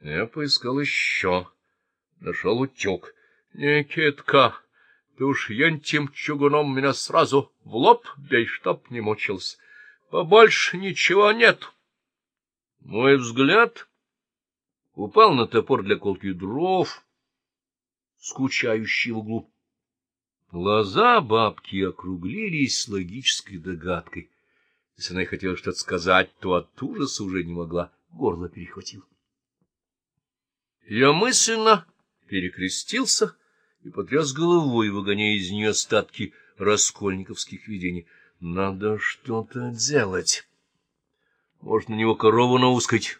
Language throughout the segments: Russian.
Я поискал еще. Нашел утюг. — Никитка, ты уж ентим чугуном меня сразу в лоб бей, чтоб не мучился. Побольше ничего нет. Мой взгляд упал на топор для колки дров, скучающий в углу. Глаза бабки округлились с логической догадкой. Если она хотела что-то сказать, то от ужаса уже не могла, горло перехватило. Я мысленно перекрестился и потряс головой, выгоняя из нее остатки раскольниковских видений. Надо что-то делать. Может, на него корову наускать?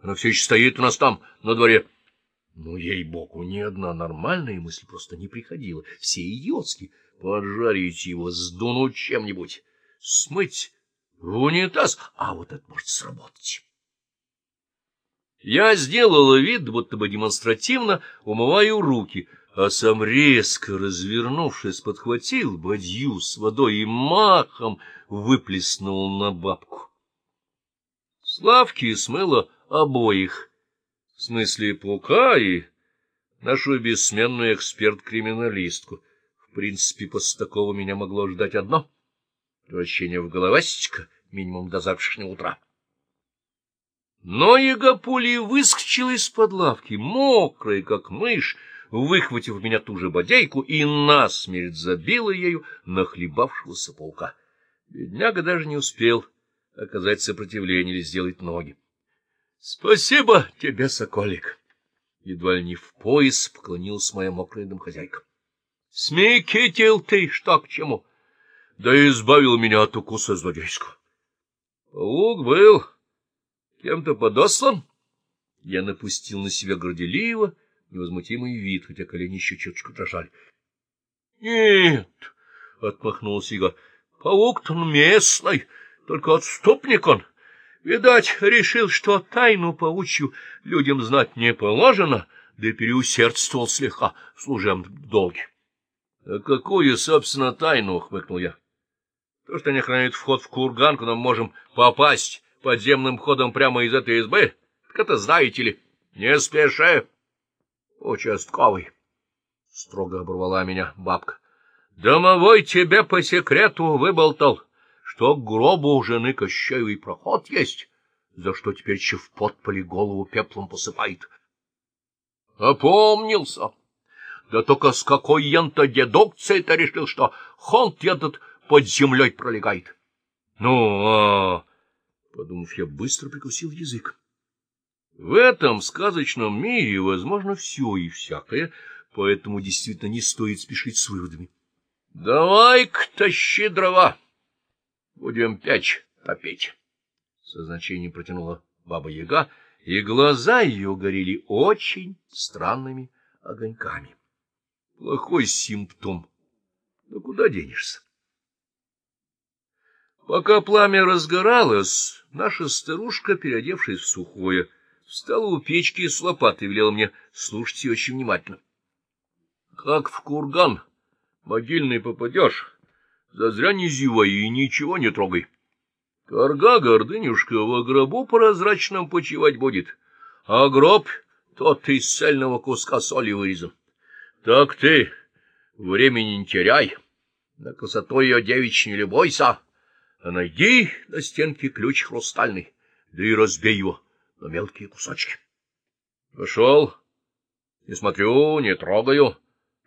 Она все еще стоит у нас там, на дворе. Ну, ей-богу, ни одна нормальная мысль просто не приходила. Все идиотские. Поджарить его, сдунуть чем-нибудь, смыть в унитаз, а вот это может сработать. Я сделала вид, будто бы демонстративно умываю руки, а сам резко, развернувшись, подхватил бадью с водой и махом выплеснул на бабку. Славки смыло обоих, в смысле паука и нашу бессменную эксперт-криминалистку. В принципе, после такого меня могло ждать одно — превращение в головастика минимум до завтрашнего утра. Но Ягопулий выскочил из-под лавки, мокрая, как мышь, выхватив меня ту же бодейку и насмерть забила ею нахлебавшегося паука. Бедняга даже не успел оказать сопротивление или сделать ноги. — Спасибо тебе, соколик! Едва ли не в пояс поклонилась моя мокрая домохозяйка. — Смекитил ты, что к чему! Да избавил меня от укуса злодейского. Паук был Кем-то подослан? Я напустил на себя горделиво, невозмутимый вид, хотя колени еще чуточку дрожали. — Нет, — отмахнулся Игорь, — паук-то он местный, только отступник он. Видать, решил, что тайну паучью людям знать не положено, да переусердствовал слегка в служебном долге. — А какую, собственно, тайну? — хмыкнул я. — То, что они охраняют вход в курган, куда мы можем попасть подземным ходом прямо из этой избы? Так это знаете ли. Не спеши, участковый. Строго оборвала меня бабка. Домовой тебе по секрету выболтал, что к гробу у жены Кощеевой проход есть, за что теперь в подполе голову пеплом посыпает. Опомнился. Да только с какой янто дедукцией-то решил, что хонт этот под землей пролегает. Ну, а Подумав, я быстро прикусил язык. В этом сказочном мире возможно все и всякое, поэтому действительно не стоит спешить с выводами. — Давай-ка тащи дрова, будем печь топить. Со значением протянула баба-яга, и глаза ее горели очень странными огоньками. Плохой симптом. Да куда денешься? Пока пламя разгоралось, наша старушка, переодевшись в сухое, встала у печки с лопатой и велела мне слушать ее очень внимательно. — Как в курган могильный попадешь, зазря не зевай и ничего не трогай. Карга, гордынюшка, во гробу прозрачном почивать будет, а гроб тот из цельного куска соли вырезан. Так ты времени не теряй, на красоту ее девичь не любойся, а найди на стенке ключ хрустальный, да и разбей его на мелкие кусочки. Пошел, не смотрю, не трогаю.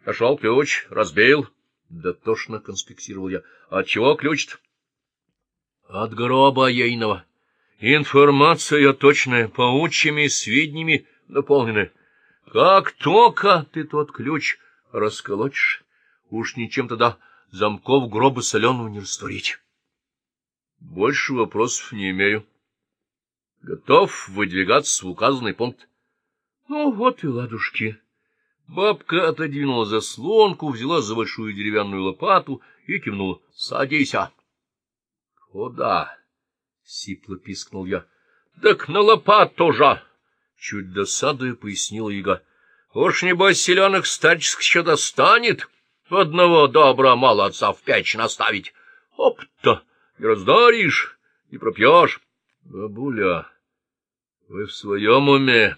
Нашел ключ, разбил. Дотошно конспектировал я. От чего ключ-то? От гроба ейного. Информация точная, паучьими сведениями наполнена. Как только ты тот ключ расколочешь, уж ничем тогда замков гроба соленого не растворить. Больше вопросов не имею. Готов выдвигаться в указанный пункт. Ну, вот и ладушки. Бабка отодвинула заслонку, взяла за большую деревянную лопату и кивнула. — Садись. — Куда? — сипло пискнул я. — Так на лопату же! — чуть досадуя пояснила яга. — Уж небось селенок старческих еще достанет. Одного добра мало отца в печь наставить. Оп-то! Не раздаришь, не пропьешь. Бабуля, вы в своем уме?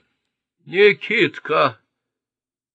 Никитка!